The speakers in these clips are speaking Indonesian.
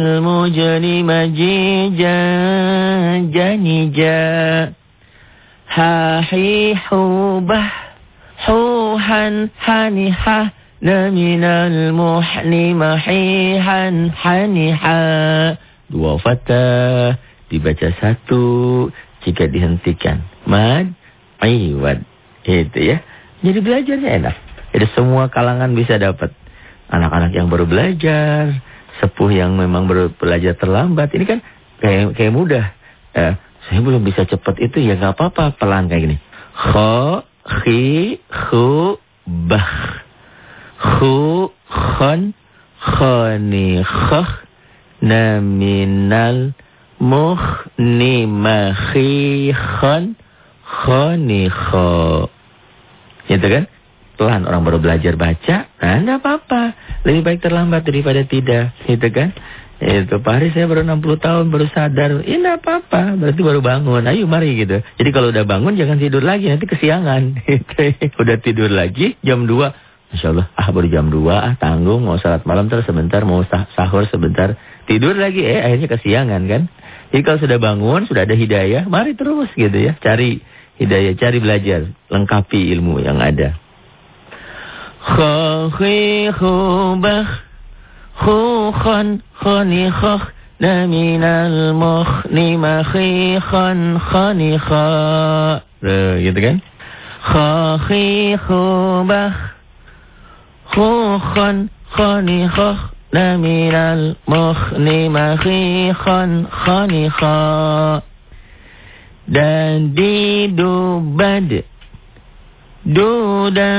المجرم جيجا جنجا حاحي حوبه حوحا حنحا من المحن محيحا حنحا Dua fatah dibaca satu jika dihentikan. Mad, iwad. Itu ya. Jadi belajarnya enak. Jadi semua kalangan bisa dapat. Anak-anak yang baru belajar, sepuh yang memang belajar terlambat. Ini kan kayak kayak mudah. Eh, saya belum bisa cepat itu ya nggak apa-apa pelan kayak gini. Kho, khi, khu, bah. Khu, khon, khoni, khoh, naminal, muhni, mahi, khon, khoni, kho. Itu kan? Pelan orang baru belajar baca, nah enggak apa-apa. Lebih baik terlambat daripada tidak, gitu kan? Itu Hari saya baru 60 tahun baru sadar, ini enggak apa-apa, berarti baru bangun. Ayo mari gitu. Jadi kalau udah bangun jangan tidur lagi, nanti kesiangan. udah tidur lagi jam 2. Masya Allah, ah baru jam 2, ah tanggung, mau salat malam terus sebentar, mau sah sahur sebentar. Tidur lagi, eh akhirnya kesiangan kan. Jadi kalau sudah bangun, sudah ada hidayah, mari terus gitu ya. Cari hidayah, cari belajar, lengkapi ilmu yang ada. خاخي خوبخ خوخا خنخخ من المخن مخيخا خنخا gitu kan خاخي خوبخ خوخا خنخخ من المخن مخيخا خنخا dan didubad دودا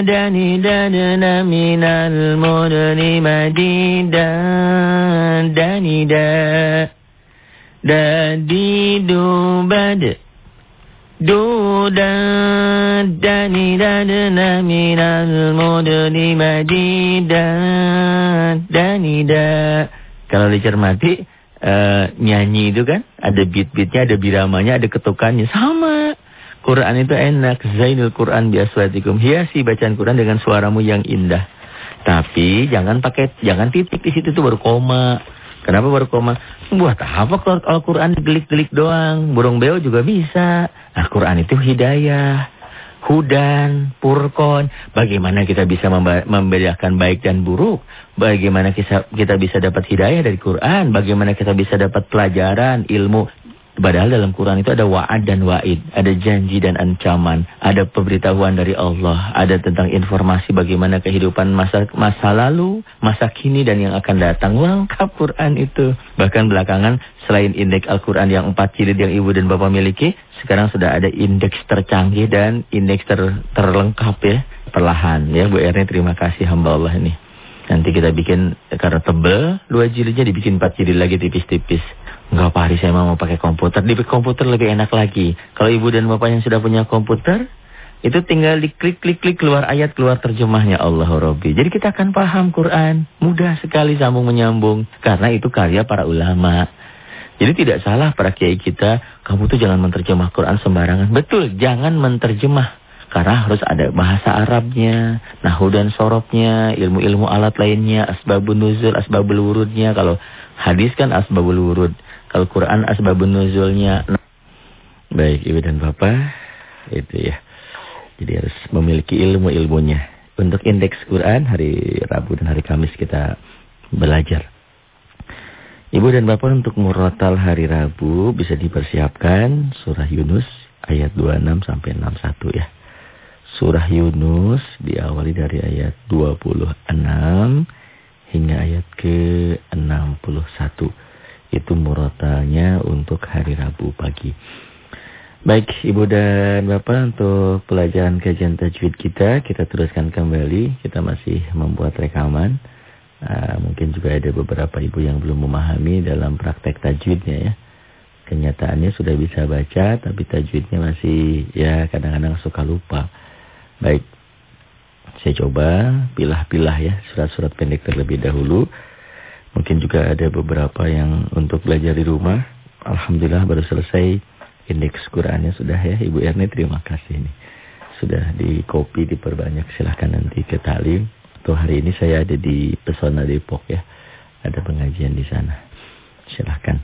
دني ددنا من المدن مديدا دندا ددي دوبد دودا دني ددنا من المدن مديدا دندا Kalau dicermati uh, nyanyi itu kan ada beat-beatnya, ada biramanya, ada ketukannya sama. Quran itu enak. Zainul Quran biaswatikum. Hiasi bacaan Quran dengan suaramu yang indah. Tapi jangan pakai jangan titik di situ tuh baru koma. Kenapa baru koma? Buat apa kalau Al-Quran digelik-gelik doang? Burung beo juga bisa. Nah, Quran itu hidayah, hudan, purkon. Bagaimana kita bisa membedakan baik dan buruk? Bagaimana kita bisa dapat hidayah dari Quran? Bagaimana kita bisa dapat pelajaran, ilmu? Padahal dalam Quran itu ada wa'ad dan wa'id, ada janji dan ancaman, ada pemberitahuan dari Allah, ada tentang informasi bagaimana kehidupan masa masa lalu, masa kini dan yang akan datang. Lengkap Quran itu. Bahkan belakangan selain indeks Al-Quran yang empat jilid yang ibu dan bapak miliki, sekarang sudah ada indeks tercanggih dan indeks ter, terlengkap ya. Perlahan ya Bu Erni terima kasih hamba Allah ini. Nanti kita bikin karena tebel, dua jilidnya dibikin empat jilid lagi tipis-tipis. Enggak Pak Hari saya mau pakai komputer. Di komputer lebih enak lagi. Kalau ibu dan bapak yang sudah punya komputer, itu tinggal diklik-klik-klik keluar ayat, keluar terjemahnya Allah Rabbi. Jadi kita akan paham Quran. Mudah sekali sambung menyambung. Karena itu karya para ulama. Jadi tidak salah para kiai kita, kamu tuh jangan menterjemah Quran sembarangan. Betul, jangan menterjemah. Karena harus ada bahasa Arabnya, nahu dan sorobnya, ilmu-ilmu alat lainnya, asbabun nuzul, asbabul wurudnya. Kalau hadis kan asbabul wurud. Al-Quran asbabun nuzulnya. Baik ibu dan bapak. Itu ya. Jadi harus memiliki ilmu-ilmunya. Untuk indeks Quran hari Rabu dan hari Kamis kita belajar. Ibu dan bapak untuk murotal hari Rabu bisa dipersiapkan surah Yunus ayat 26 sampai 61 ya. Surah Yunus diawali dari ayat 26 hingga ayat ke-61 itu murotalnya untuk hari Rabu pagi. Baik Ibu dan Bapak untuk pelajaran kajian tajwid kita, kita teruskan kembali. Kita masih membuat rekaman. Uh, mungkin juga ada beberapa ibu yang belum memahami dalam praktek tajwidnya ya. Kenyataannya sudah bisa baca, tapi tajwidnya masih ya kadang-kadang suka lupa. Baik, saya coba pilah-pilah ya surat-surat pendek terlebih dahulu. Mungkin juga ada beberapa yang untuk belajar di rumah. Alhamdulillah baru selesai indeks Qurannya sudah ya Ibu Erni terima kasih ini. Sudah di copy diperbanyak silahkan nanti ke talim. Tuh hari ini saya ada di Pesona Depok ya. ada pengajian di sana. Silahkan.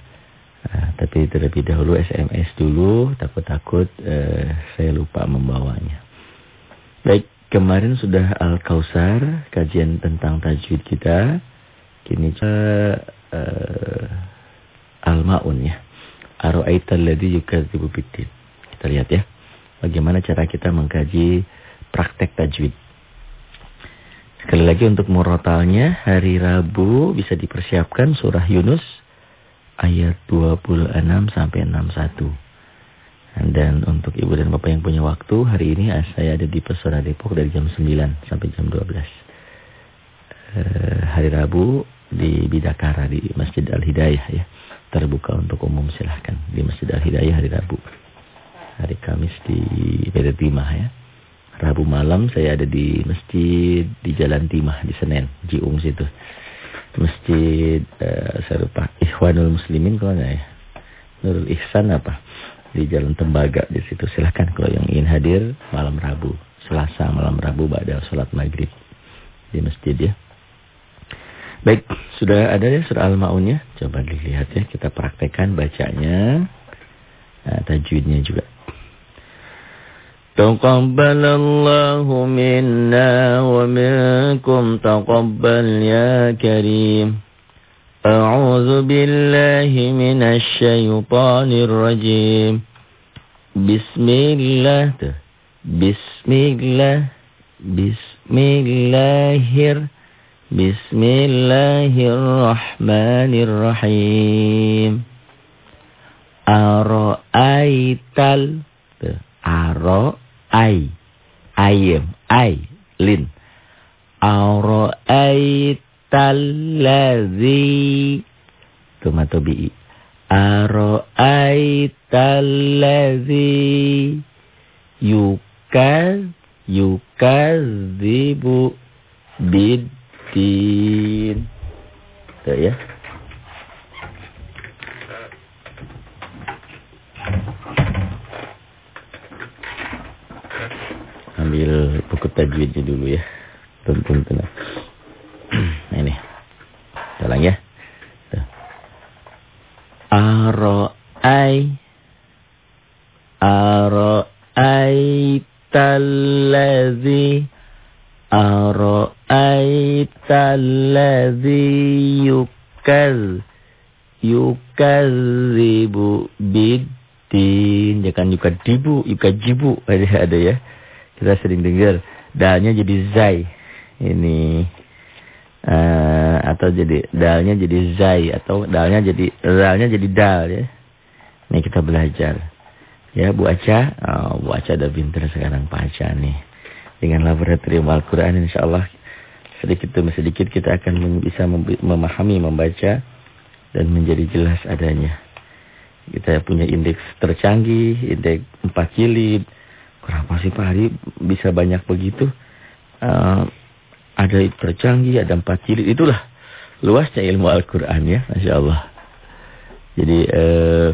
Uh, tapi terlebih dahulu SMS dulu, takut-takut uh, saya lupa membawanya. Baik, kemarin sudah Al-Kausar, kajian tentang tajwid kita. Kini uh, uh, Al-Ma'un ya. Aro'aita alladhi yukadzibu biddin. Kita lihat ya. Bagaimana cara kita mengkaji praktek tajwid. Sekali lagi untuk murotalnya hari Rabu bisa dipersiapkan surah Yunus ayat 26 sampai 61. Dan untuk ibu dan bapak yang punya waktu, hari ini saya ada di Pesona Depok dari jam 9 sampai jam 12. Uh, eh, hari Rabu di Bidakara di Masjid Al-Hidayah ya. Terbuka untuk umum silahkan di Masjid Al-Hidayah hari Rabu. Hari Kamis di Beda Timah ya. Rabu malam saya ada di masjid di Jalan Timah di Senen, Jiung situ. Masjid uh, saya lupa Ikhwanul Muslimin kalau enggak ya. Nurul Ihsan apa? Di Jalan Tembaga di situ. Silahkan kalau yang ingin hadir malam Rabu, Selasa malam Rabu pada salat Maghrib di masjid ya. Baik, sudah ada ya surah Al-Maunnya? Coba dilihat ya, kita praktekkan bacanya. Nah, tajwidnya juga. تقبل الله منا ومنكم تقبل يا كريم أعوذ بالله من الشيطان الرجيم بسم الله بسم الله بسم الله بسم الله الرحمن الرحيم أرأيت أرأيت ai ayem ai lin ara'aitallazi tumatobi ara'aitallazi yukaz biddin Tuh ya ambil buku tajwidnya dulu ya. Tuntun tenang. Nah ini. Ulang ya. Aro'ai Aro'aitallazi Aro'aitallazi yukaz Yukazibu bidin Jangan yukadibu Yukajibu ada, ada ya kita sering dengar dalnya jadi zai. Ini uh, atau jadi dalnya jadi zai atau dalnya jadi dalnya jadi dal ya. Ini kita belajar. Ya Bu Aca, oh, Bu Aca udah pintar sekarang Pak Aca nih. Dengan laboratorium Al-Quran insya sedikit demi sedikit kita akan bisa memahami, membaca dan menjadi jelas adanya. Kita punya indeks tercanggih, indeks 4 jilid, Kenapa sih Pak Hari bisa banyak begitu? Uh, ada tercanggih, ada empat jilid. Itulah luasnya ilmu Al-Quran ya. Masya Allah. Jadi uh,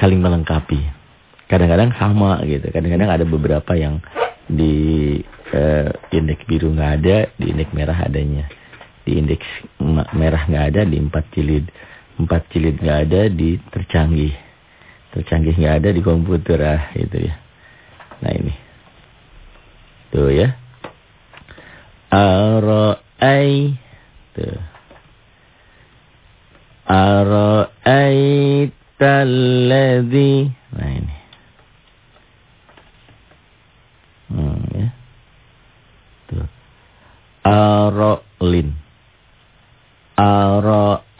saling melengkapi. Kadang-kadang sama gitu. Kadang-kadang ada beberapa yang di uh, indeks biru nggak ada, di indeks merah adanya. Di indeks merah nggak ada, di empat jilid. Empat jilid nggak ada, di tercanggih. Tercanggih nggak ada di komputer ah, itu ya. Nah ini. Tuh ya. Ara'ai. Tuh. Ara'aitalladzi. Nah ini. Hmm, ya. Tuh.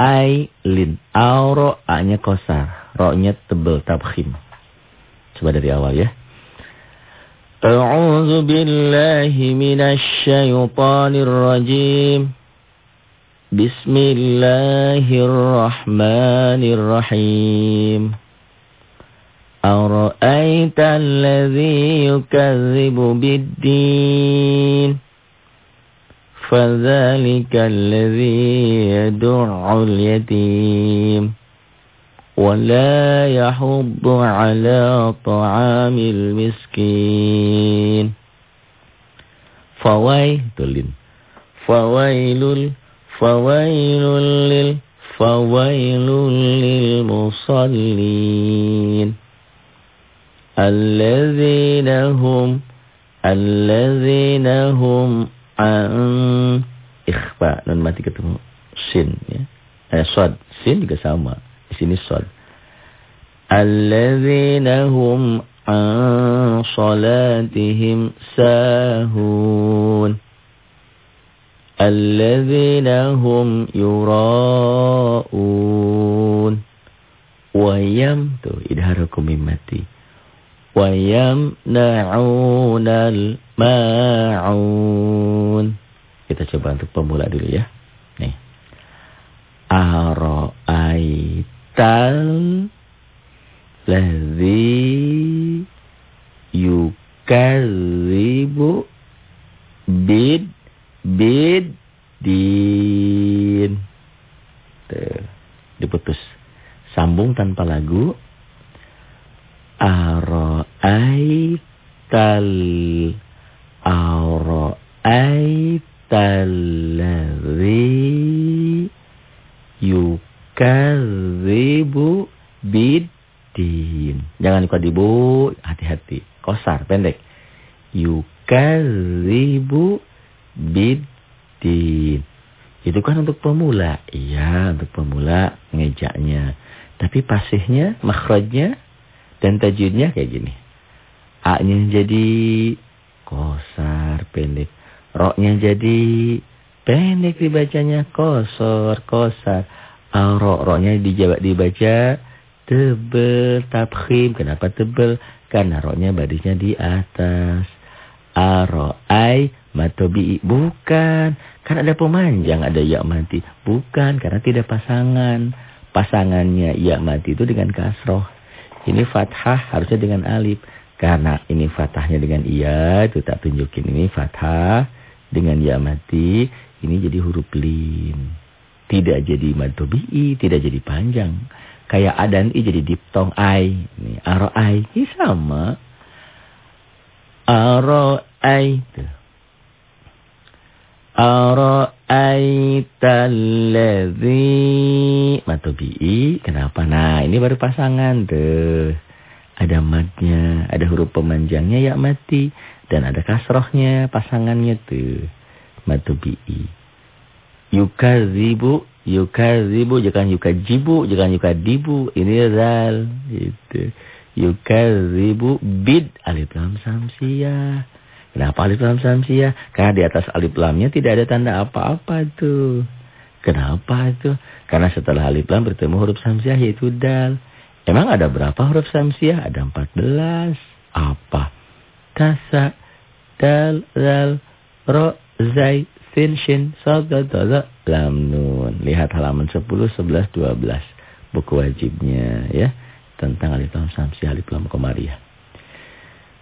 Ara'lin. Ara'ailin. Aro'anya kosar. Roknya tebel, tabkhim. Coba dari awal ya. أعوذ بالله من الشيطان الرجيم بسم الله الرحمن الرحيم أرأيت الذي يكذب بالدين فذلك الذي يدع اليتيم ولا يحض على طعام المسكين. فويل فويل فويل لل فويل للمصلين. الذين هم الذين هم an ikhfa nun mati ketemu sin ya. Eh sad sin juga sama. Di sini sad alladzina hum an salatihim sahun. Alladzina hum yura'un. Wayam tuh idharakum mati wayam na'unal ma'un. Kita coba untuk pemula dulu ya. Nih. Ara'aital ladzi yukadzibu bid bid din. Tuh, diputus. Sambung tanpa lagu. Ara'aital ara'aital ladzi yukadzibu bid din. Jangan dibu, hati-hati. Kosar, pendek. Yukazibu biddin. Itu kan untuk pemula. Iya, untuk pemula ngejaknya. Tapi pasihnya, makhrajnya, dan tajudnya kayak gini. A-nya jadi kosar, pendek. Roknya jadi pendek dibacanya, kosor, kosar. Rok-roknya dibaca tebel, tabkhim. Kenapa tebel? Karena roknya barisnya di atas. Aro'ai matobi'i. Bukan. Kan ada pemanjang, ada ya mati. Bukan, karena tidak pasangan. Pasangannya ya mati itu dengan kasroh. Ini fathah harusnya dengan alif. Karena ini fathahnya dengan iya, itu tak tunjukin ini fathah dengan ya mati. Ini jadi huruf lin. Tidak jadi matobi'i, tidak jadi panjang. Kayak A dan I jadi diptong I. Ini aro I. Ini sama. Aro I. Aro I talladzi. Matu bi Kenapa? Nah ini baru pasangan tuh. Ada matnya. Ada huruf pemanjangnya ya mati. Dan ada kasrohnya pasangannya tuh. Bi Yukazibu Yukazibu jangan yukajibu, jangan yukadibu. Ini zal. Gitu. Yukazibu bid alif lam samsiyah. Kenapa alif lam samsiyah? Karena di atas alif lamnya tidak ada tanda apa-apa tuh. Kenapa itu? Karena setelah alif lam bertemu huruf samsiyah yaitu dal. Emang ada berapa huruf samsiyah? Ada 14. Apa? Tasa, dal, zal, ro, zai, sin, shin, sad, dal, lam, nun. Lihat halaman 10, 11, 12. Buku wajibnya ya. Tentang alif lam samsi alif lam komariah.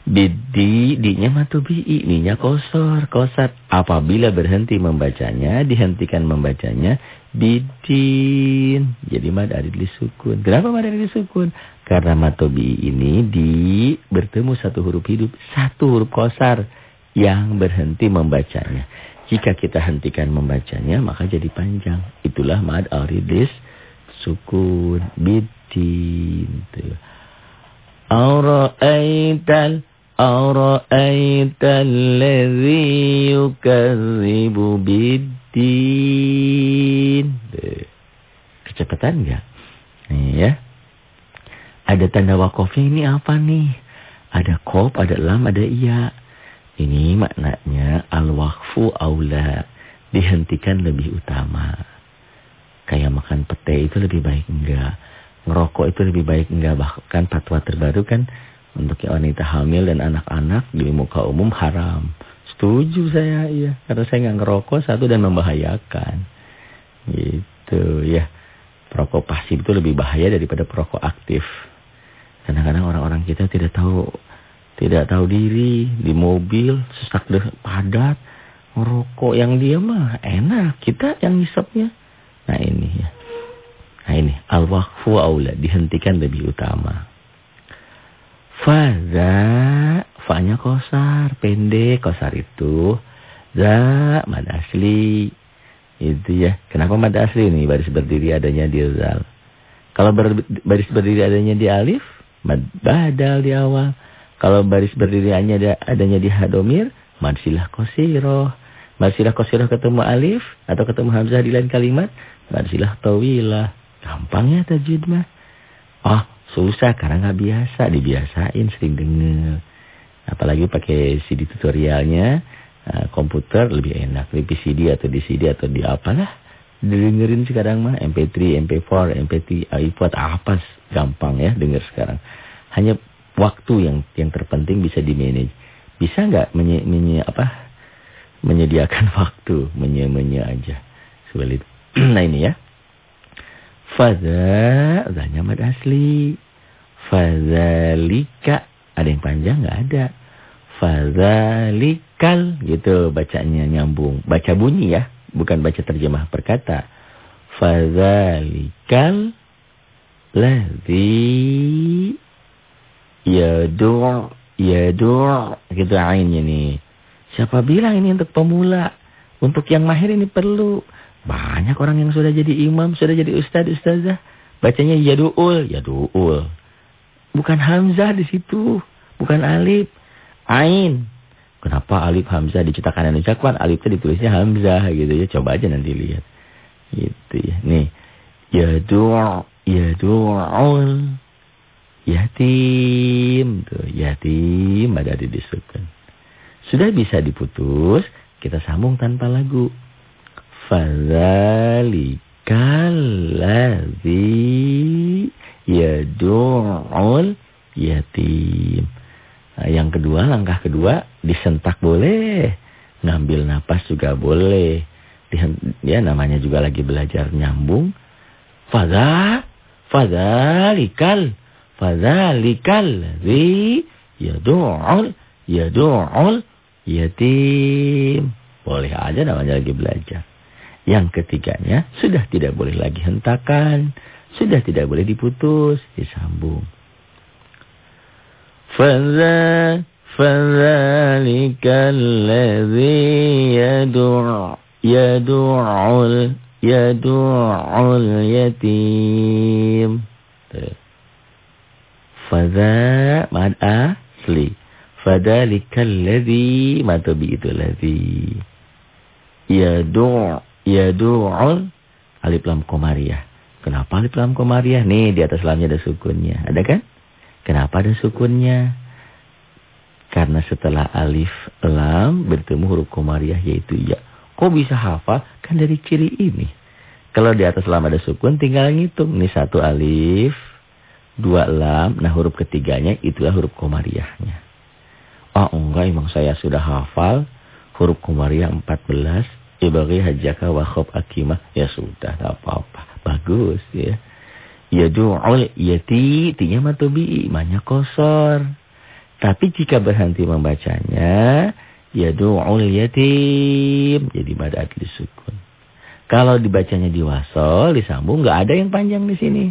Bidi, dinya matubi'i, ninya kosor, kosat. Apabila berhenti membacanya, dihentikan membacanya, bidin. Jadi mad arid sukun. Kenapa mad arid sukun? Karena matubi'i ini di bertemu satu huruf hidup, satu huruf kosar yang berhenti membacanya. Jika kita hentikan membacanya, maka jadi panjang. Itulah mad aridis sukun bidin. Aura'aital Aura'aital ladzi yukadzibu biddin. Kecepatan enggak? Ya. Ada tanda wakofnya ini apa nih? Ada kop, ada lam, ada iya. Ini maknanya al-waqfu aula. Dihentikan lebih utama. Kayak makan pete itu lebih baik enggak. Ngerokok itu lebih baik enggak. Bahkan fatwa terbaru kan untuk wanita hamil dan anak-anak di muka umum haram. Setuju saya, iya. Karena saya nggak ngerokok satu dan membahayakan. Gitu ya. Perokok pasif itu lebih bahaya daripada perokok aktif. Kadang-kadang orang-orang kita tidak tahu tidak tahu diri, di mobil, sesak padat, merokok yang dia mah enak, kita yang ngisapnya. Nah ini ya. Nah ini, al-waqfu aula, dihentikan lebih utama. Faza, fa-nya kosar, pendek, kosar itu. Za, mad asli. Itu ya. Kenapa mad asli ini baris berdiri adanya di zal? Kalau baris berdiri adanya di alif, mad badal di awal. Kalau baris berdiri adanya, adanya di hadomir, mad silah kosiroh. Mad silah kosiroh ketemu alif atau ketemu hamzah di lain kalimat, mad silah tawilah. Gampang ya tajwid mah. Oh, susah karena nggak biasa, dibiasain sering denger. Apalagi pakai CD tutorialnya, uh, komputer lebih enak di PCD atau di CD atau di apalah. Dengerin sekarang mah MP3, MP4, MP3, iPod apa gampang ya denger sekarang. Hanya waktu yang yang terpenting bisa di manage. Bisa nggak menye, menye, apa menyediakan waktu, menye, menye aja. Sebaliknya. nah ini ya. Fadha, adanya mad asli. Fadhalika, ada yang panjang nggak ada. Fadhalikal, gitu bacanya nyambung. Baca bunyi ya, bukan baca terjemah perkata. Fadhalikal ladhi yadu' yadu' gitu ainnya nih. Siapa bilang ini untuk pemula? Untuk yang mahir ini perlu. Banyak orang yang sudah jadi imam, sudah jadi ustaz, ustazah. Bacanya yadu'ul, yadu'ul. Bukan hamzah di situ, bukan alif, ain. Kenapa alif hamzah dicetakan Indonesia kan alifnya ditulisnya hamzah gitu ya. Coba aja nanti lihat. Gitu ya. Nih, yadu' yadu'ul yatim tuh, yatim ada disebutkan. Sudah bisa diputus, kita sambung tanpa lagu. Fadzalikal ladzi yad'ul yatim. Nah, yang kedua, langkah kedua disentak boleh, ngambil napas juga boleh. Ya namanya juga lagi belajar nyambung. Fadza fadzalikal fadzalikal ladzi yad'ul yad'ul yatim. Boleh aja namanya lagi belajar. Yang ketiganya, sudah tidak boleh lagi hentakan. Sudah tidak boleh diputus, disambung. Fadzalikal ladzi yad'u yad'ul yad'ul yatim. Fadza mad asli. Fadzalikal ladzi matobi itu ladzi yad'u yadu'ul alif lam komariah. Kenapa alif lam komariah? Nih di atas lamnya ada sukunnya. Ada kan? Kenapa ada sukunnya? Karena setelah alif lam bertemu huruf komariah yaitu ya. Kok bisa hafal? Kan dari ciri ini. Kalau di atas lam ada sukun tinggal ngitung. Ini satu alif, dua lam. Nah huruf ketiganya itulah huruf komariahnya. Oh enggak emang saya sudah hafal huruf komariah 14 Ibagi hajjaka wa khob akimah. Ya sudah, tak apa-apa. Bagus ya. Ya du'ul yati, tinya matubi, imanya kosor. Tapi jika berhenti membacanya, ya du'ul yatim. Jadi mad adli sukun. Kalau dibacanya di wasol, disambung, nggak ada yang panjang di sini.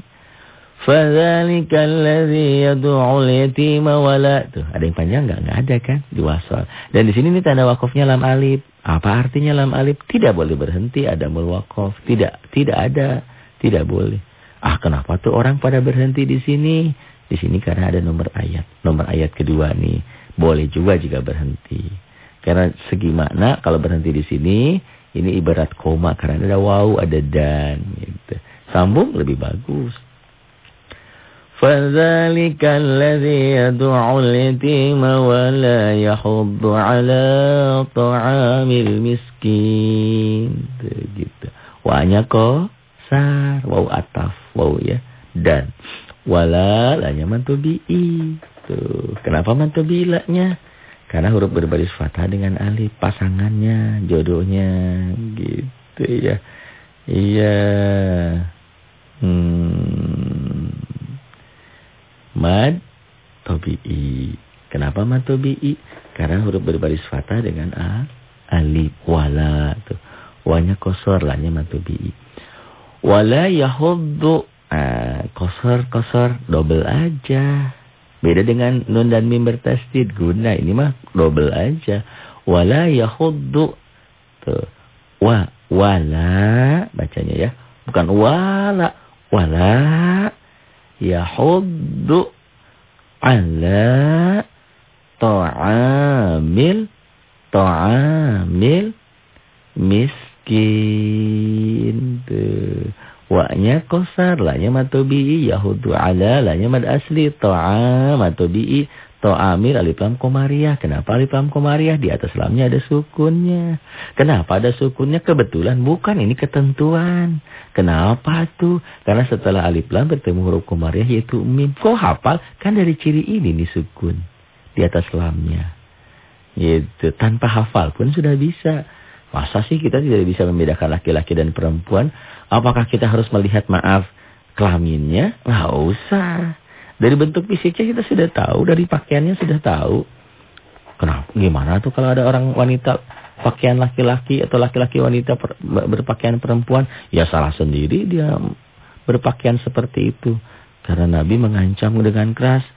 Fadzalikal ladzi yad'ul yatima wala. Tuh, ada yang panjang enggak? Enggak ada kan? Di wasal. Dan di sini nih tanda wakafnya lam alif. Apa artinya lam alif? Tidak boleh berhenti ada mulwaqaf. Tidak, tidak ada. Tidak boleh. Ah, kenapa tuh orang pada berhenti di sini? Di sini karena ada nomor ayat. Nomor ayat kedua nih. Boleh juga jika berhenti. Karena segi makna kalau berhenti di sini, ini ibarat koma karena ada waw, ada dan gitu. Sambung lebih bagus. فذلك الذي يدعو اليتيم ولا يحض على طعام المسكين gitu. Wanya sar, wau ataf, wau ya. Dan wala lanya mantubi'i. Tuh. Kenapa mantubilanya? Karena huruf berbaris fathah dengan alif pasangannya, jodohnya gitu ya. Iya. Hmm mad tobi'i. Kenapa mad tobi'i? Karena huruf berbaris fathah dengan a, alif, wala. Tuh. Wanya kosor, lanya mad tobi'i. Wala yahuddu. Ah, kosor, kosor, double aja. Beda dengan nun dan mim bertasdid guna. Ini mah double aja. Wala yahuddu. Tuh. Wa, Wala bacanya ya. Bukan wala. Wala yahuddu ala ta'amil ta'amil miskin. Tuh. Wa-nya kosar, la-nya matobi'i, yahudu ala, la-nya mad asli, to'a, matobi'i, to'amil, alif lam komariah. Kenapa alif lam komariah? Di atas lamnya ada sukunnya. Kenapa ada sukunnya? Kebetulan, bukan, ini ketentuan. Kenapa tuh? Karena setelah alif lam bertemu huruf komariah yaitu mim. Kok hafal? Kan dari ciri ini nih sukun. Di atas lamnya. Gitu. Tanpa hafal pun sudah bisa. Masa sih kita tidak bisa membedakan laki-laki dan perempuan? Apakah kita harus melihat maaf kelaminnya? Nggak usah. Dari bentuk fisiknya kita sudah tahu, dari pakaiannya sudah tahu. Kenapa? Gimana tuh kalau ada orang wanita pakaian laki-laki atau laki-laki wanita berpakaian perempuan? Ya salah sendiri dia berpakaian seperti itu. Karena Nabi mengancam dengan keras.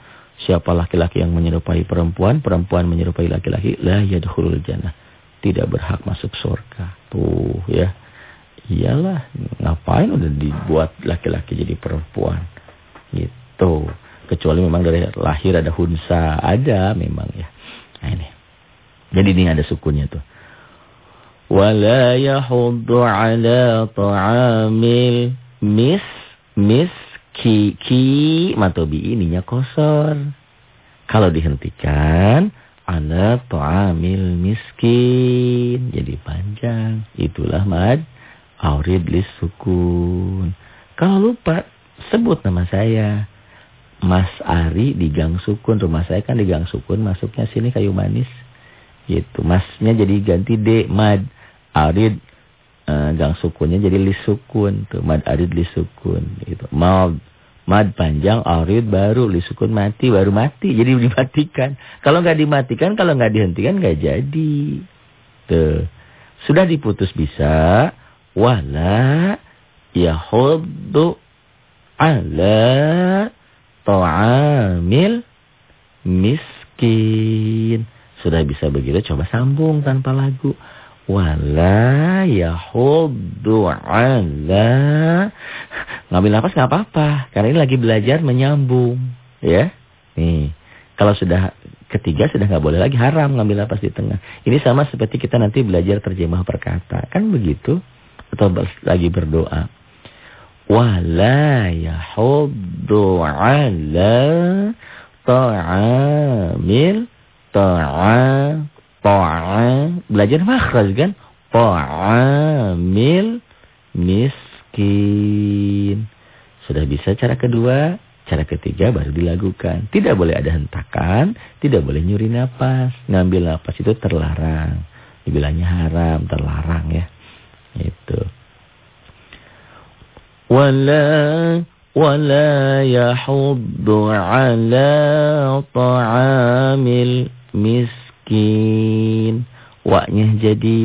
Siapa laki-laki yang menyerupai perempuan, perempuan menyerupai laki-laki, la yadkhulul jannah tidak berhak masuk surga. Tuh ya. Iyalah, ngapain udah dibuat laki-laki jadi perempuan. Gitu. Kecuali memang dari lahir ada hunsa, ada memang ya. Nah ini. Jadi ini ada sukunnya tuh. Wala yahuddu ala ta'amil mis mis ki ki matobi ininya kosor. Kalau dihentikan ala ta'amil miskin. Jadi panjang. Itulah mad aurid lis sukun. Kalau lupa, sebut nama saya. Mas Ari di Gang Sukun. Rumah saya kan di Gang Sukun. Masuknya sini kayu manis. Gitu. Masnya jadi ganti D. Mad Arid. Uh, gang Sukunnya jadi lis sukun. Tuh, mad Arid lis sukun. Gitu. Mal Mad panjang, arid baru, lisukun mati, baru mati. Jadi dimatikan. Kalau nggak dimatikan, kalau nggak dihentikan nggak jadi. Tuh. Sudah diputus bisa. Wala yahuddu ala ta'amil miskin. Sudah bisa begitu, coba sambung tanpa lagu. Wala yahuddu ala. Ngambil nafas nggak apa-apa karena ini lagi belajar menyambung ya. Nih kalau sudah ketiga sudah nggak boleh lagi haram ngambil nafas di tengah. Ini sama seperti kita nanti belajar terjemah perkata. Kan begitu? Atau lagi berdoa wala yahuddu ala ta'amil ta'am To'a. Belajar makhraj kan? Ta'amil miskin. Sudah bisa cara kedua. Cara ketiga baru dilakukan. Tidak boleh ada hentakan. Tidak boleh nyuri napas. Ngambil napas itu terlarang. Dibilangnya haram, terlarang ya. Itu. Wala wala yahuddu ala ta'amil miskin. Waknya jadi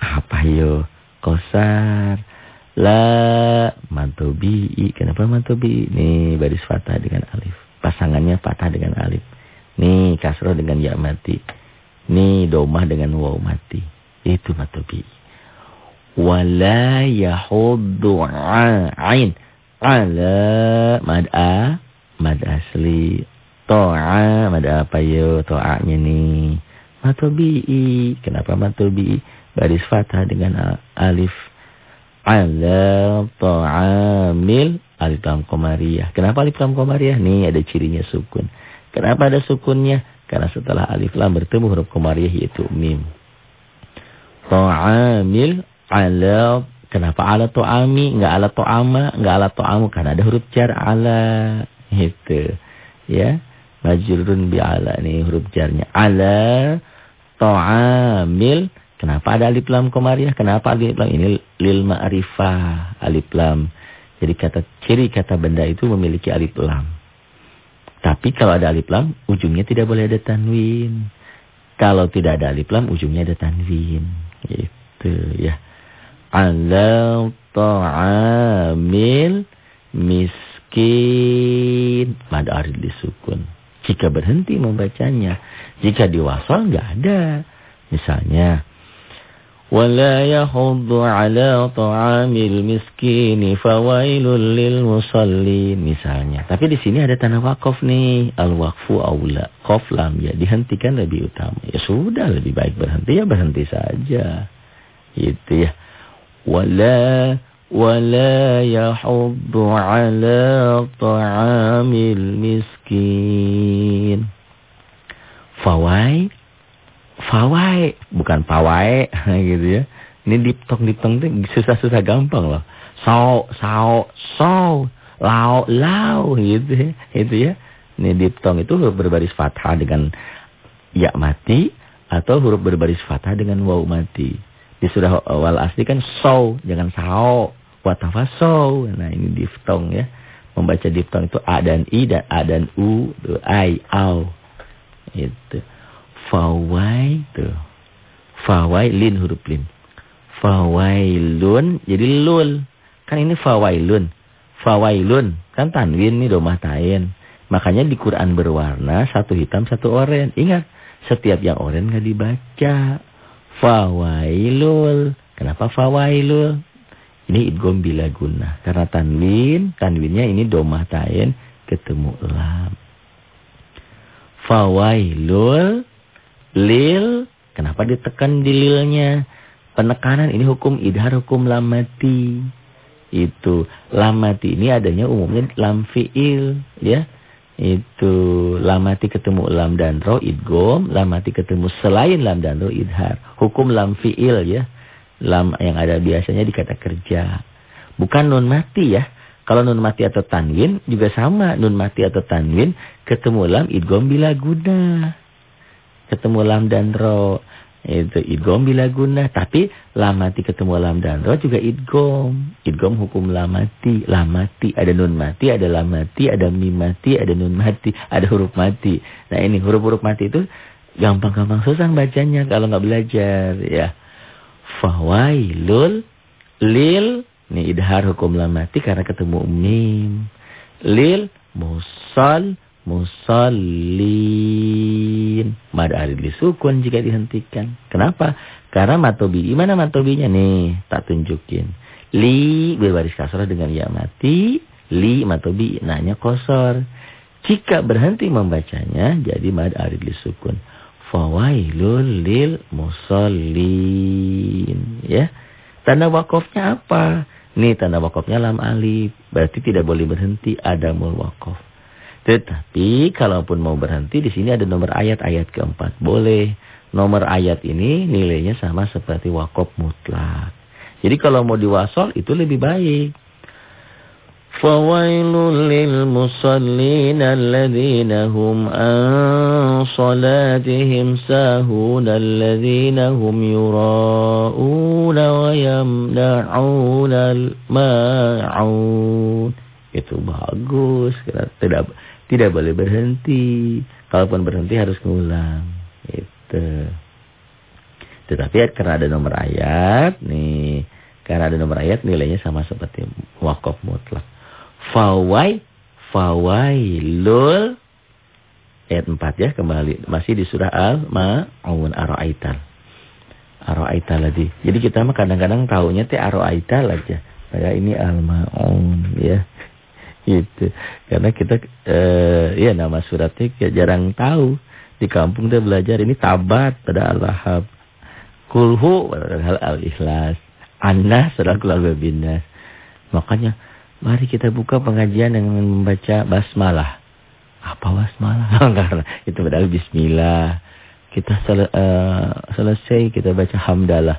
apa yo? Kosar. La mantobi. Kenapa mantobi? Nih baris fathah dengan alif. Pasangannya fathah dengan alif. Nih kasroh dengan ya mati. Nih domah dengan waw mati. Itu mantobi. Wala yahuddu ain. Ala mad'a mad asli To'a, ada apa yo to'anya nih? Matobi'i. Kenapa matobi'i? Baris fathah dengan alif. Ala to'amil alif lam komariah. Kenapa alif lam komariah? Nih ada cirinya sukun. Kenapa ada sukunnya? Karena setelah alif lam bertemu huruf komariah yaitu mim. To'amil ala Kenapa ala to'ami? Enggak ala to'ama, enggak ala to'amu. Karena ada huruf jar ala. Itu. Ya. Majrurun bi'ala. Ini huruf jarnya. Ala ta'amil. Kenapa ada alif lam komariah? Kenapa alif lam? Ini lil ma'rifah alif lam. Jadi kata ciri kata benda itu memiliki alif lam. Tapi kalau ada alif lam, ujungnya tidak boleh ada tanwin. Kalau tidak ada alif lam, ujungnya ada tanwin. Gitu ya Ala ta'amil miskin. Mad arid disukun jika berhenti membacanya. Jika diwasal nggak ada. Misalnya, ولا يحض على طعام المسكين فويل للمصلين misalnya. Tapi di sini ada tanda wakaf nih, al-waqfu aula. Qaf lam ya dihentikan lebih utama. Ya sudah lebih baik berhenti ya berhenti saja. Gitu ya. Wala wala yahuddu ala ta'amil miskin. Fawai Fawai, bukan pawai gitu ya. Ini diptong diptong itu susah-susah gampang loh. So, so, so, lau, lau gitu ya. Itu ya. Ini diptong itu berbaris fathah dengan ya mati atau huruf berbaris fathah dengan waw mati. Di surah awal asli kan so, jangan sao. Watafa so. Nah ini diptong ya. Membaca diptong itu a dan i dan a dan u, ai, au. Itu. Fawai tuh. Fawai lin huruf lin. Fawailun jadi lul. Kan ini fawailun. Fawailun kan tanwin nih domah tain. Makanya di Quran berwarna satu hitam satu oranye. Ingat, setiap yang oranye nggak dibaca. Fawailul. Kenapa fawailul? Ini idgom bila guna. Karena tanwin, tanwinnya ini domah tain ketemu lam. Fawailul Lil, kenapa ditekan di lilnya? Penekanan ini hukum idhar, hukum lamati. Itu lamati ini adanya umumnya lam fiil, ya. Itu lamati ketemu lam dan ro idgom, lamati ketemu selain lam dan ro idhar. Hukum lam fiil ya. Lam yang ada biasanya di kata kerja. Bukan nun mati ya. Kalau nun mati atau tanwin juga sama. Nun mati atau tanwin ketemu lam idgom bila guna ketemu lam dan ro. Itu idgom bila guna. Tapi lamati ketemu lam dan ro juga idgom. Idgom hukum lamati. Lamati. Ada nun mati, ada lamati, ada mim mati, ada nun mati, ada huruf mati. Nah ini huruf-huruf mati itu gampang-gampang susah bacanya kalau nggak belajar. ya. Fawailul lil. Ini idhar hukum lamati karena ketemu mim. Lil musal musallin. Mad arid sukun jika dihentikan. Kenapa? Karena matobi. Gimana matobinya nih? Tak tunjukin. Li berbaris kasar dengan ya mati. Li matobi nanya kosor. Jika berhenti membacanya jadi mad arid sukun. Fawailul lil musallin. Ya. Tanda wakofnya apa? Nih tanda wakofnya lam alif. Berarti tidak boleh berhenti. Ada mul wakof. Tetapi kalaupun mau berhenti di sini ada nomor ayat-ayat keempat. Boleh. Nomor ayat ini nilainya sama seperti wakop mutlak. Jadi kalau mau diwasol itu lebih baik. Fawailul lil musallin alladhina hum an salatihim sahun alladhina hum yura'una wa yamna'una al-ma'un. Itu bagus. Tidak tidak boleh berhenti. Kalaupun berhenti harus ngulang. Itu. Tetapi karena ada nomor ayat, nih. Karena ada nomor ayat nilainya sama seperti wakaf mutlak. Fawai, fawailul. Ayat 4 ya kembali. Masih di surah Al-Ma'un Ara'aital. Ara'aital lagi. Jadi kita mah kadang-kadang tahunya teh Ara'aital aja. Kayak ini Al-Ma'un ya. Gitu. Karena kita eh, ya nama suratnya jarang tahu. Di kampung dia belajar ini tabat pada al-lahab. Kulhu al-ikhlas. Anas adalah kulal binas. Makanya mari kita buka pengajian dengan membaca basmalah. Apa basmalah? Karena itu padahal bismillah. Kita sel uh, selesai kita baca hamdalah.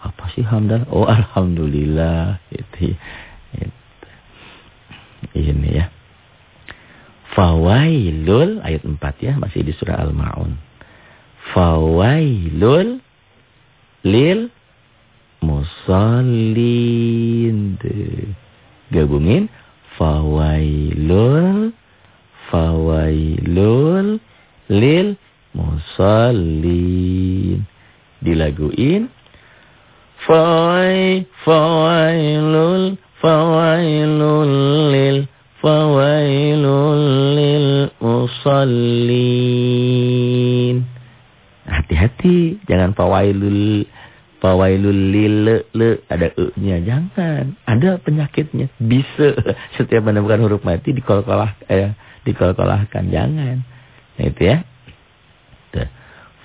Apa sih hamdalah? Oh alhamdulillah. Itu. Ini ya. Fawailul ayat 4 ya, masih di surah Al-Maun. Fawailul lil musallin. Gabungin fawailul fawailul lil musallin. Dilaguin fawai fawailul fawailul lil fawailul lil musallin hati-hati jangan fawailul Fawailul lil le ada e-nya jangan. Ada penyakitnya. Bisa setiap menemukan huruf mati dikol-kolah eh, dikol-kolahkan jangan. Nah, itu ya.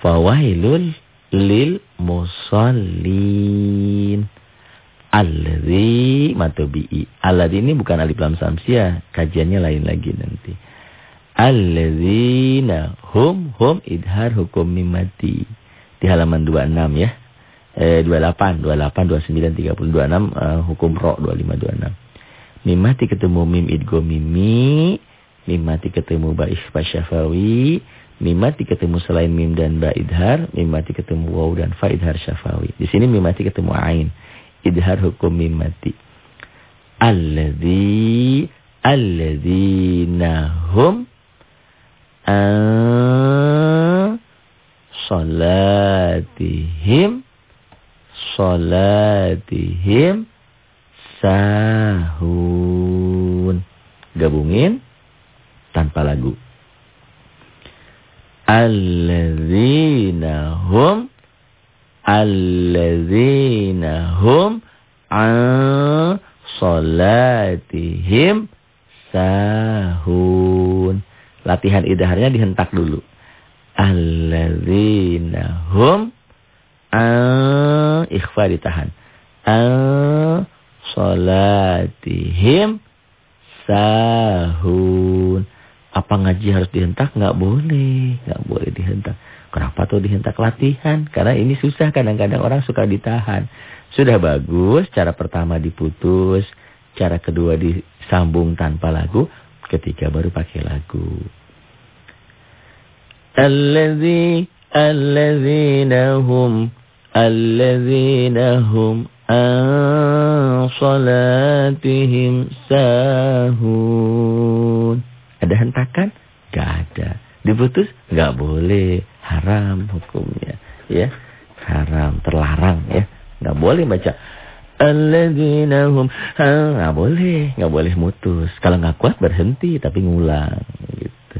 Fawailul lil musallin. Alladzi matubi'i. Alladzi ini bukan alif lam samsiah, kajiannya lain lagi nanti. Alladzina hum hum idhar hukum mimati. Di halaman 26 ya eh, 28, 28, 29, 30, 26, uh, hukum ro 25, 26. Mim mati ketemu mim idgo mimi, mim mati ketemu ba ikhfa syafawi, mim mati ketemu selain mim dan ba idhar, mim mati ketemu waw dan fa idhar syafawi. Di sini mim mati ketemu ain. Idhar hukum mim mati. Alladzi alladzina hum salatihim salatihim sahun. Gabungin tanpa lagu. Alladzina hum alladzina hum an salatihim sahun. Latihan idaharnya dihentak dulu. Alladzina hum ikhfa ditahan. Al salatihim sahun. Apa ngaji harus dihentak? Nggak boleh. Nggak boleh dihentak. Kenapa tuh dihentak latihan? Karena ini susah kadang-kadang orang suka ditahan. Sudah bagus, cara pertama diputus, cara kedua disambung tanpa lagu, ketiga baru pakai lagu. Allazi allazina hum an salatihim sahun. Ada hentakan? Gak ada. Diputus? Gak boleh. Haram hukumnya. Ya, Haram, terlarang ya. Gak boleh baca. Alladzina hum. Gak boleh. Gak boleh mutus. Kalau gak kuat berhenti tapi ngulang. Gitu.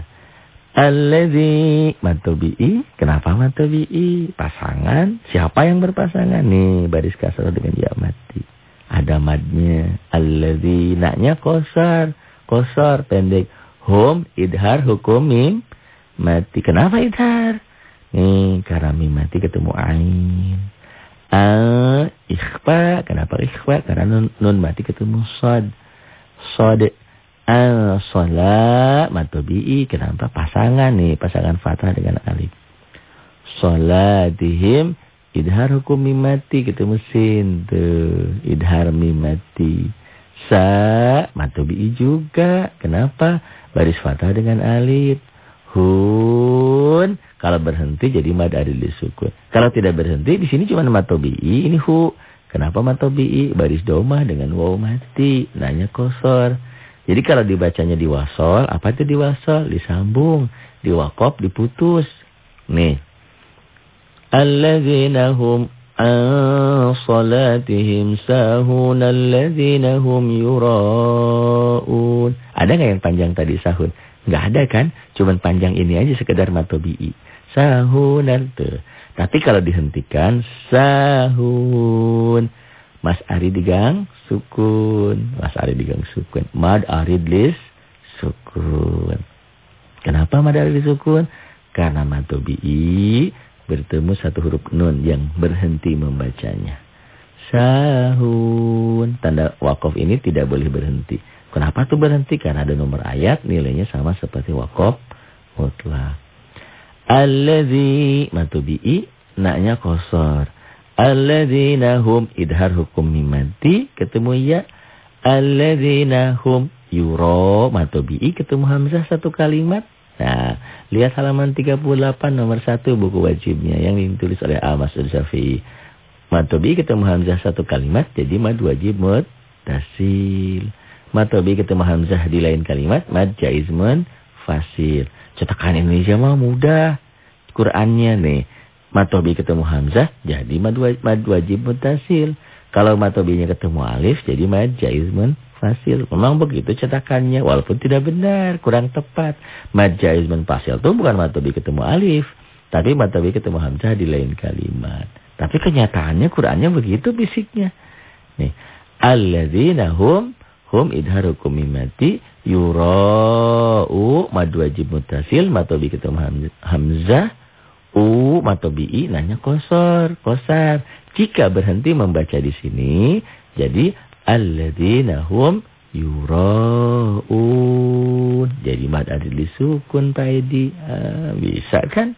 Alladzi matobi'i. Kenapa matobi'i? Pasangan. Siapa yang berpasangan? Nih baris kasar dengan ya mati. Ada madnya. Alladzi. Naknya kosar. Kosar pendek. Hum idhar hukumim mati. Kenapa idhar? Nih karena mim mati ketemu ain. A ikhfa. Kenapa ikhfa? Karena nun, nun mati ketemu sod. Sod Al-sholat matobi'i. Kenapa? Pasangan nih. Pasangan fathah dengan alif. Sholatihim. Idhar hukum mimati. Kita mesin. Tuh. Idhar mimati. Sa. Matobi'i juga. Kenapa? Baris fathah dengan alif. Hun. Kalau berhenti jadi mad adil disukun. Kalau tidak berhenti di sini cuma matobi'i. Ini hu. Kenapa matobi'i? Baris domah dengan waw mati. Nanya kosor. Jadi kalau dibacanya di wasol, apa itu di wasol? Disambung. Di wakop diputus. Nih. Alladzina hum an salatihim sahun alladzina hum yura'un. Ada nggak yang panjang tadi sahun? Nggak ada kan? Cuman panjang ini aja sekedar matobi'i. Sahunan tuh. Tapi kalau dihentikan sahun. Mas Ari digang sukun. Mas Ari digang sukun. Mad Ari lis sukun. Kenapa mad Ari sukun? Karena matobi'i bertemu satu huruf nun yang berhenti membacanya. Sahun. Tanda wakaf ini tidak boleh berhenti. Kenapa tuh berhenti? Karena ada nomor ayat nilainya sama seperti wakaf mutlak. Alladzi matobi'i naknya kosor. Alladzina hum idhar hukum mimanti ketemu ya. Alladzina hum yuro matobi'i ketemu hamzah satu kalimat. Nah, lihat halaman 38 nomor 1 buku wajibnya yang ditulis oleh Al-Mas'ud Syafi'i. Matobi ketemu hamzah satu kalimat jadi mad wajib tasil. Matobi ketemu hamzah di lain kalimat mad jaizmun fasil. Cetakan Indonesia mah mudah. Qur'annya nih. Matobi ketemu Hamzah, jadi mad, wajib mutasil. Kalau matobinya ketemu alif, jadi mad jaizmun fasil. Memang begitu cetakannya, walaupun tidak benar, kurang tepat. Mad jaizmun fasil itu bukan matobi ketemu alif. Tapi matobi ketemu Hamzah di lain kalimat. Tapi kenyataannya Qur'annya begitu bisiknya. Nih, alladzina hum hum idharukum mimati yura'u mad wajib mutasil matobi ketemu hamzah u matobi nanya kosor kosar. Jika berhenti membaca di sini jadi alladzina hum yura'un. Jadi mad adil sukun Pak Edi. Ah, bisa kan?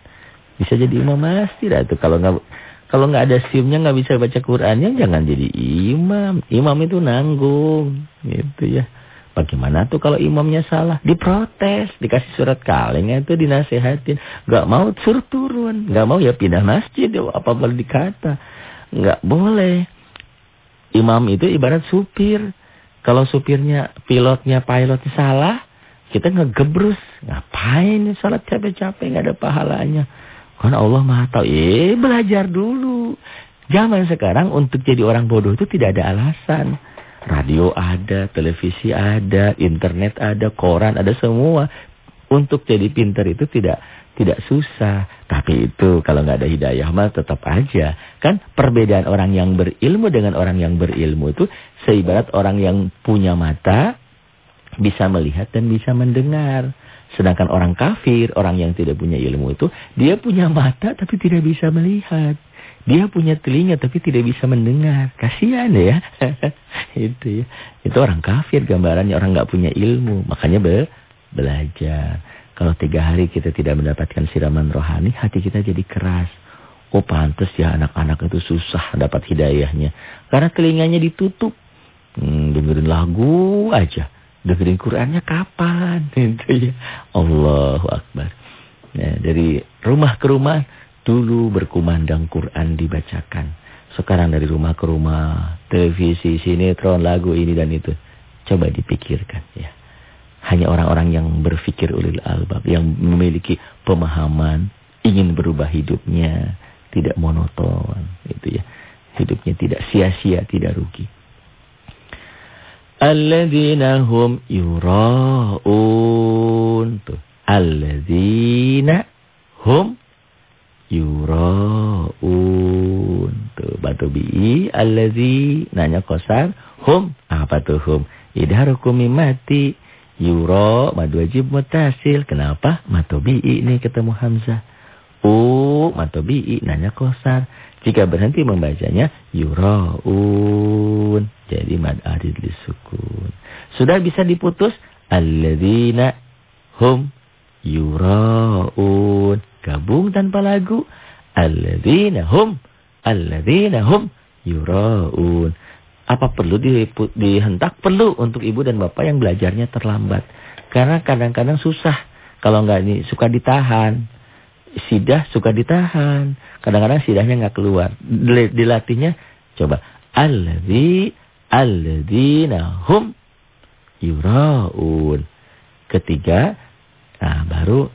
Bisa jadi imam masjid itu kalau nggak kalau nggak ada simnya nggak bisa baca Qur'annya jangan jadi imam. Imam itu nanggung gitu ya. Bagaimana tuh kalau imamnya salah? Diprotes, dikasih surat kaleng itu dinasehatin. Nggak mau suruh turun, nggak mau ya pindah masjid, apa boleh dikata. Nggak boleh. Imam itu ibarat supir. Kalau supirnya, pilotnya, pilotnya salah, kita ngegebrus. Ngapain salat capek-capek, nggak ada pahalanya. Karena Allah maha tahu. Eh, belajar dulu. Zaman sekarang untuk jadi orang bodoh itu tidak ada alasan. Radio ada, televisi ada, internet ada, koran ada semua. Untuk jadi pintar itu tidak tidak susah. Tapi itu kalau nggak ada hidayah mah tetap aja. Kan perbedaan orang yang berilmu dengan orang yang berilmu itu seibarat orang yang punya mata bisa melihat dan bisa mendengar. Sedangkan orang kafir, orang yang tidak punya ilmu itu, dia punya mata tapi tidak bisa melihat. Dia punya telinga tapi tidak bisa mendengar. Kasihan ya. itu ya. Itu orang kafir gambarannya orang nggak punya ilmu. Makanya be belajar. Kalau tiga hari kita tidak mendapatkan siraman rohani, hati kita jadi keras. Oh pantas ya anak-anak itu susah dapat hidayahnya. Karena telinganya ditutup. Hmm, dengerin lagu aja dengerin Qurannya kapan? Itu ya. Allahu Akbar. Ya, dari rumah ke rumah dulu berkumandang Quran dibacakan. Sekarang dari rumah ke rumah, televisi, sinetron, lagu ini dan itu. Coba dipikirkan ya. Hanya orang-orang yang berpikir ulil albab, yang memiliki pemahaman, ingin berubah hidupnya, tidak monoton, itu ya. Hidupnya tidak sia-sia, tidak rugi. Alladzina hum yura'un. Tuh. Alladzina hum yura'un. Batu bi'i. Alladzi. Nanya kosar. Hum. Apa tuh hum? Idharukum mati. Yura. Madu wajib mutasil. Kenapa? Matobi'i ini ketemu Hamzah. U. Matobi'i. Nanya kosar. Jika berhenti membacanya. Yura'un. Jadi mad arid sukun. Sudah bisa diputus alladzina hum yuraun. Gabung tanpa lagu. Alladzina hum alladzina hum yuraun. Apa perlu dihentak? Perlu untuk ibu dan bapak yang belajarnya terlambat. Karena kadang-kadang susah. Kalau enggak ini suka ditahan. Sidah suka ditahan. Kadang-kadang sidahnya enggak keluar. Dilatihnya coba. Alladzi alladzina hum yuraun. Ketiga, nah baru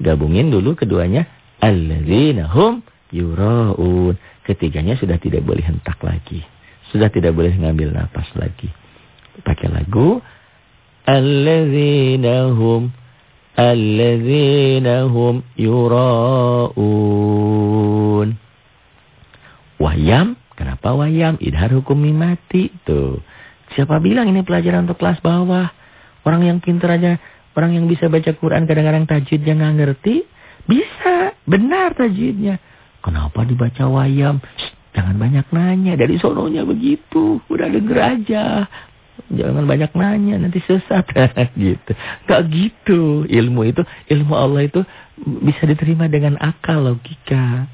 gabungin dulu keduanya alladzina hum yuraun. Ketiganya sudah tidak boleh hentak lagi. Sudah tidak boleh ngambil napas lagi. Pakai lagu alladzina hum alladzina hum yuraun. Wayam Kenapa wayam? Idhar hukum mati. Tuh. Siapa bilang ini pelajaran untuk kelas bawah? Orang yang pintar aja, orang yang bisa baca Quran kadang-kadang tajwidnya nggak ngerti. Bisa, benar tajwidnya. Kenapa dibaca wayam? Jangan banyak nanya. Dari sononya begitu. Udah denger aja. Jangan banyak nanya, nanti sesat. gitu. Gak gitu. Ilmu itu, ilmu Allah itu bisa diterima dengan akal, logika.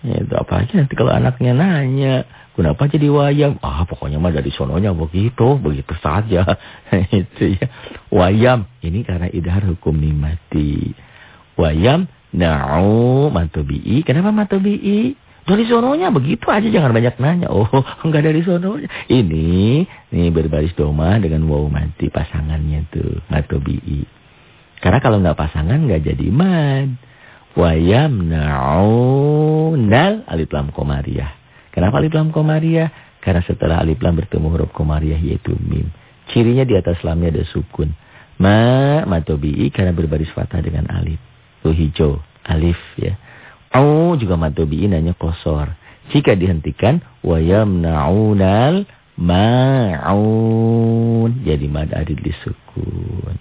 Ya, itu apalagi nanti kalau anaknya nanya, kenapa jadi wayam? Ah, pokoknya mah dari sononya begitu, begitu saja. itu ya. Wayam, ini karena idhar hukum nimati. Wayam, na'u matobi'i. Kenapa matobi'i? Dari sononya begitu aja, jangan banyak nanya. Oh, enggak dari sononya. Ini, ini berbaris doma dengan waw mati pasangannya tuh, matobi'i. Karena kalau nggak pasangan nggak jadi mad wa yamna'unal alif lam komariah. Kenapa alif lam komariah? Karena setelah alif lam bertemu huruf komariah yaitu mim. Cirinya di atas lamnya ada sukun. Ma matobi'i karena berbaris fathah dengan alif. Tuh hijau, alif ya. Au juga matobi'i nanya kosor. Jika dihentikan wayamnaunal ma'un. Jadi mad adid disukun.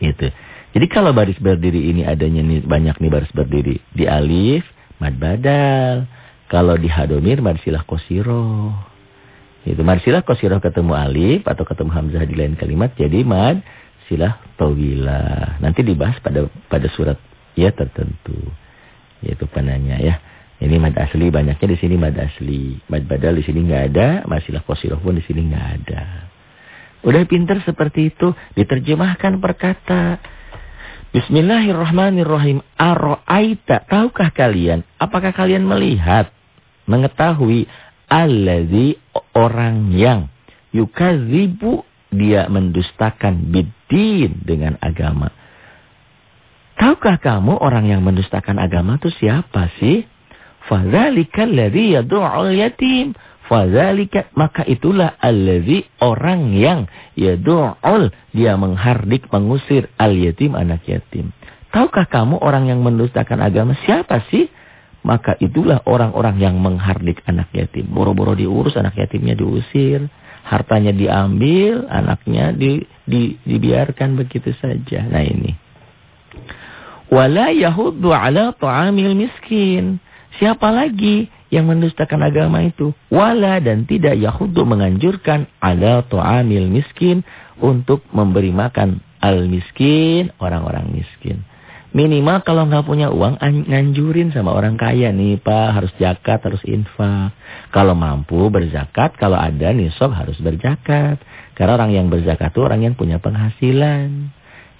Itu. Jadi kalau baris berdiri ini adanya nih, banyak nih baris berdiri. Di alif, mad badal. Kalau di hadomir, mad silah kosiro. Itu mad silah kosiro ketemu alif atau ketemu hamzah di lain kalimat. Jadi mad silah tawilah. Nanti dibahas pada pada surat ya tertentu. Yaitu penanya ya. Ini mad asli banyaknya di sini mad asli. Mad badal di sini nggak ada, masilah kosiroh pun di sini nggak ada. Udah pinter seperti itu, diterjemahkan perkata. Bismillahirrahmanirrahim. Aro'aita, tahukah kalian? Apakah kalian melihat, mengetahui alladzi orang yang yukazibu dia mendustakan bidin dengan agama. Tahukah kamu orang yang mendustakan agama itu siapa sih? Fadzalika alladzi yad'ul yatim. Fadzalika maka itulah allazi orang yang yad'ul dia menghardik mengusir al yatim anak yatim. Tahukah kamu orang yang mendustakan agama siapa sih? Maka itulah orang-orang yang menghardik anak yatim. Boro-boro diurus anak yatimnya diusir, hartanya diambil, anaknya di, di, dibiarkan begitu saja. Nah ini. Wala yahuddu ala ta'amil miskin. Siapa lagi yang mendustakan agama itu? Wala dan tidak Yahudu menganjurkan ada to'amil miskin untuk memberi makan al-miskin, orang-orang miskin. Minimal kalau nggak punya uang, nganjurin sama orang kaya nih Pak, harus zakat, harus infak. Kalau mampu berzakat, kalau ada nisab harus berzakat. Karena orang yang berzakat itu orang yang punya penghasilan.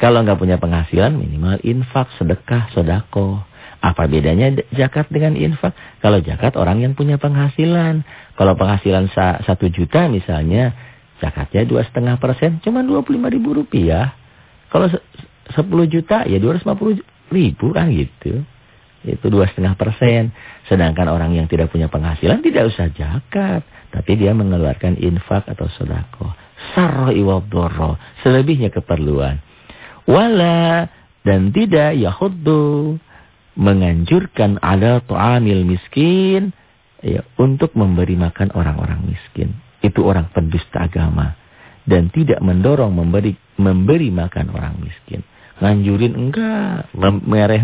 Kalau nggak punya penghasilan, minimal infak, sedekah, sodako. Apa bedanya zakat dengan infak? Kalau zakat orang yang punya penghasilan. Kalau penghasilan satu juta misalnya, zakatnya dua setengah persen, cuma dua puluh lima ribu rupiah. Kalau sepuluh juta ya dua ratus lima puluh ribu kan gitu. Itu dua setengah persen. Sedangkan orang yang tidak punya penghasilan tidak usah zakat. Tapi dia mengeluarkan infak atau sodako. Sarro iwabdoro. Selebihnya keperluan. Wala dan tidak yahuddu menganjurkan ada tu'amil miskin ya, untuk memberi makan orang-orang miskin. Itu orang pendusta agama. Dan tidak mendorong memberi memberi makan orang miskin. Nganjurin enggak, mereh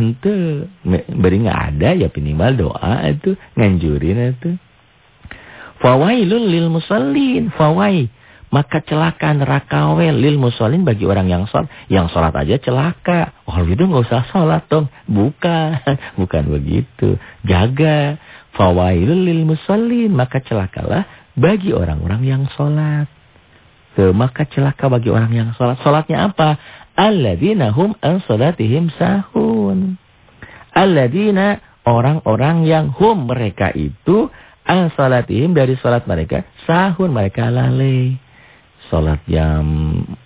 beri enggak ada ya minimal doa itu nganjurin itu. Fawailul lil musallin, fawai maka celaka neraka lil musallin bagi orang yang sholat. Yang sholat aja celaka. Oh itu nggak usah sholat dong. Bukan. Bukan begitu. Jaga. Fawailul lil musallin. Maka celakalah bagi orang-orang yang sholat. Ke, maka celaka bagi orang yang sholat. Sholatnya apa? Alladzina hum an sholatihim sahun. Alladzina orang-orang yang hum mereka itu an sholatihim dari sholat mereka. Sahun mereka lalai sholat jam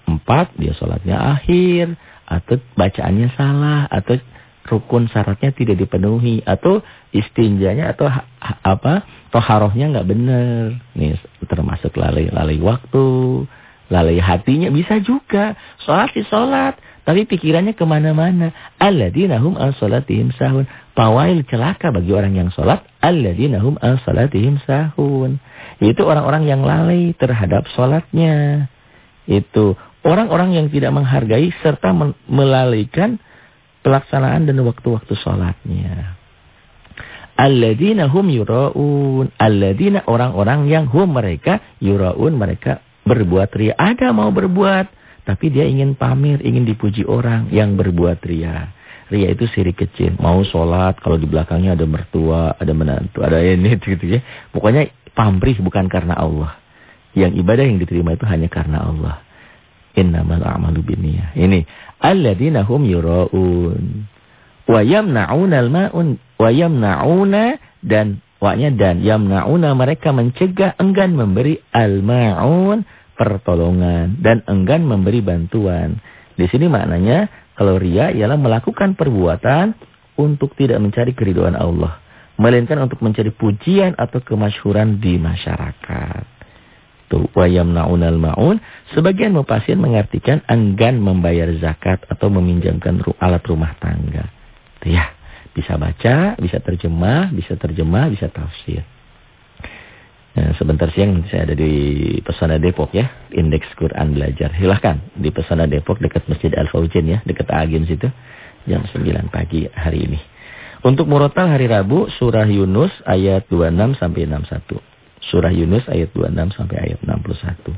4, dia sholatnya akhir, atau bacaannya salah, atau rukun syaratnya tidak dipenuhi, atau istinjanya atau apa toharohnya nggak benar. Nih termasuk lalai lalai waktu, lalai hatinya bisa juga. Sholat di sholat, tapi pikirannya ke mana-mana. Alladzina hum an sholatihim sahun. Pawail celaka bagi orang yang sholat. Alladzina hum an sholatihim sahun. Itu orang-orang yang lalai terhadap sholatnya. Itu orang-orang yang tidak menghargai serta melalaikan pelaksanaan dan waktu-waktu sholatnya. Alladzina hum yura'un. Alladzina orang-orang yang hum mereka yura'un mereka berbuat ria. Ada mau berbuat. Tapi dia ingin pamer, ingin dipuji orang yang berbuat ria. Ria itu sirik kecil. Mau sholat, kalau di belakangnya ada mertua, ada menantu, ada ini gitu ya. Pokoknya pamrih bukan karena Allah. Yang ibadah yang diterima itu hanya karena Allah. Innamal a'malu binniyah. Ini alladzina hum yuraun wa yamna'una al-ma'un wa yamna'una dan waknya dan yamna'una mereka mencegah enggan memberi al-ma'un pertolongan dan enggan memberi bantuan. Di sini maknanya kalau ria ialah melakukan perbuatan untuk tidak mencari keridhaan Allah melainkan untuk mencari pujian atau kemasyhuran di masyarakat. Tuh wayamnaunal maun, sebagian mufasir mengartikan enggan membayar zakat atau meminjamkan alat rumah tangga. Ya. Bisa baca, bisa terjemah, bisa terjemah, bisa tafsir. Nah, sebentar siang saya ada di Pesona Depok ya, Indeks Quran Belajar. Silahkan di Pesona Depok dekat Masjid Al Fauzin ya, dekat Agim situ. Jam 9 pagi hari ini. Untuk murotal hari Rabu surah Yunus ayat 26 sampai 61. Surah Yunus ayat 26 sampai ayat 61.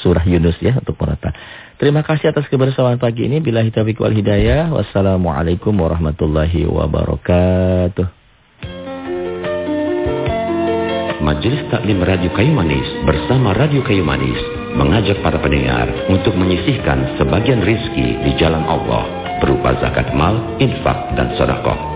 Surah Yunus ya untuk murotal. Terima kasih atas kebersamaan pagi ini. Bila taufiq wal hidayah. Wassalamualaikum warahmatullahi wabarakatuh. Majelis Taklim Radio Kayu Manis bersama Radio Kayu Manis mengajak para pendengar untuk menyisihkan sebagian rizki di jalan Allah berupa zakat mal, infak, dan sodakoh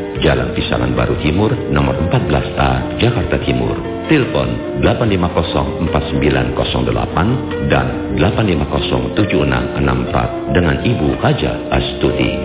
Jalan Pisangan Baru Timur, nomor 14A, Jakarta Timur. Telepon 8504908 dan 8507664 dengan Ibu Haja Astuti.